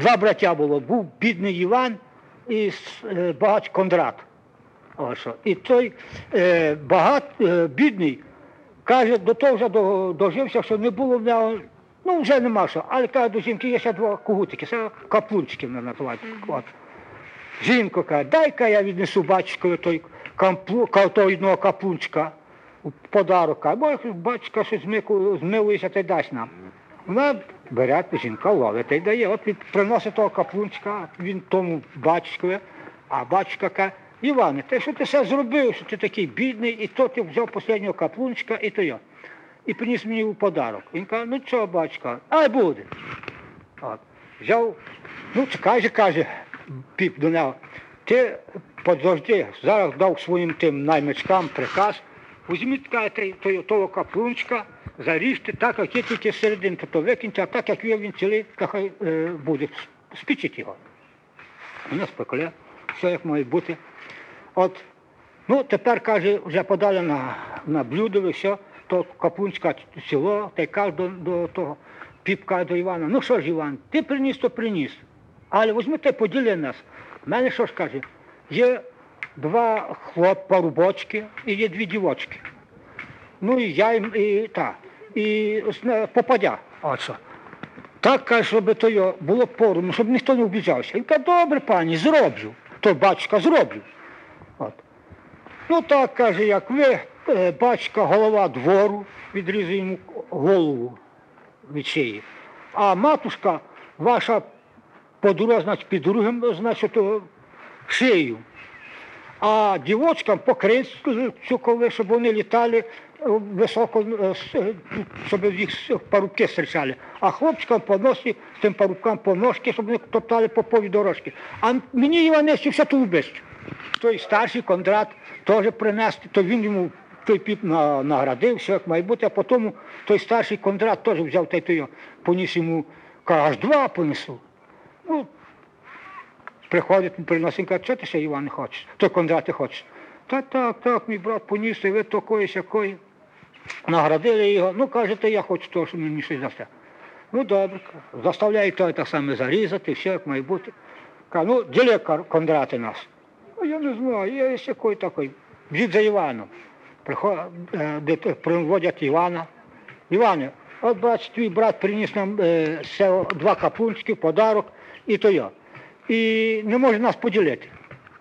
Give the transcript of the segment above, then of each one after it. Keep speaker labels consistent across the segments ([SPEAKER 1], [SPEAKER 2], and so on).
[SPEAKER 1] два браття було. Був бідний Іван і е, Кондрат. О, що. І той е, багат, е, бідний каже, до того вже дожився, що не було в нього, ну вже нема що. Але каже, до жінки є ще два кугутики, це каплунчики мене називають. От. Жінка каже, дай-ка я віднесу батькові той камплу, ка- одного каплунчика подарок. Бо батька щось змилується, й дасть нам. Вона бере, жінка ловить й дає. От він приносить того каплунчика, він тому батькові, а батька каже, Іване, ти що ти все зробив, що ти такий бідний, і то ти взяв останнього каплунчика, і то я. І приніс мені у подарок. Він каже, ну чого, батька, ай буде. От. Взяв, ну чекай же, каже, піп до нього. Ти подожди, зараз дав своїм тим наймичкам приказ, візьміть того каплунчика, заріжте так, як є тільки серединка, то викиньте, а так як є він цілий, то хай е, буде. Спічіть його. Воно спекуле, все як має бути. От, ну тепер каже, вже подали на, на блюдо, все, то капунчика село, та й каже до, до того піпка до Івана. Ну що ж, Іван, ти приніс, то приніс. Але візьми поділи нас. Мене що ж каже, є два хлопа рубочки і є дві дівочки. Ну і я їм, і та, і попадя. Що. Так каже, щоб то було поровну, щоб ніхто не обіжався. Він каже, добре, пані, зроблю. То батька зроблю. От. Ну так каже, як ви, е, батька, голова двору, відрізує йому голову від шиї. А матушка ваша подруга, значить, під другим, значить, шию. А дівочкам по кринцю, коли, щоб вони літали е, високо, е, е, щоб їх парубки зустрічали. А хлопчикам по носі, тим парубкам по ножки, щоб вони топтали по повій дорожки. А мені Іванесів все тулубище. Той старший Кондрат теж принести, то він йому той піп на- наградив, все як має бути, а потім той старший Кондрат теж взяв та й той, поніс йому, каже, аж два понесу. Ну, Приходить, приносить, каже, що ти ще, Іван, не хочеш? То Кондрат ти хочеш. Та так, так, мій брат поніс, ви такої сякої. Наградили його. Ну, каже, то я хочу того, що мені щось дасте. Ну, добре. Заставляє той так само зарізати, все як має бути. Каже, ну, діли Кондрати нас. Ну, я не знаю, я ось який такий. Дід за Іваном. Приходять, е, приводять Івана. Іване, от бач, твій брат приніс нам е, все, два капунчики, подарок, і то я. І не може нас поділити.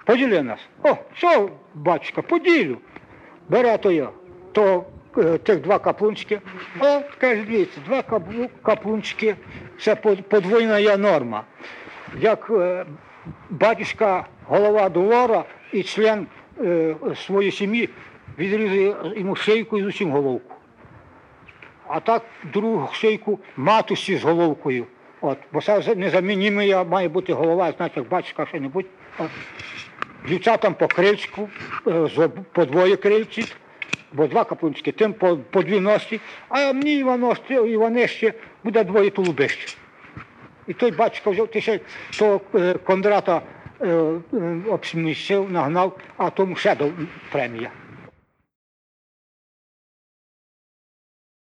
[SPEAKER 1] Поділи нас. О, що, батюшка, поділю. Бере то я. То е, тих два каплунчики. О, каже, дивіться, два каплу- каплунчики, це под- подвійна норма. Як е, батюшка голова двора і член е, своєї сім'ї відрізує йому шийку і усім головку. А так другу шийку матусі з головкою. От, бо це незамініма має бути голова, значить, як що-небудь. Дівчатам по крильчику, е, по двоє крильці, бо два каплунчики, тим по, по дві носі, а мені Іваноще, Іванище буде двоє тулубище. І той батько взяв ти ще того е, Кондрата е, е, обсміщив, нагнав, а тому ще дав премія.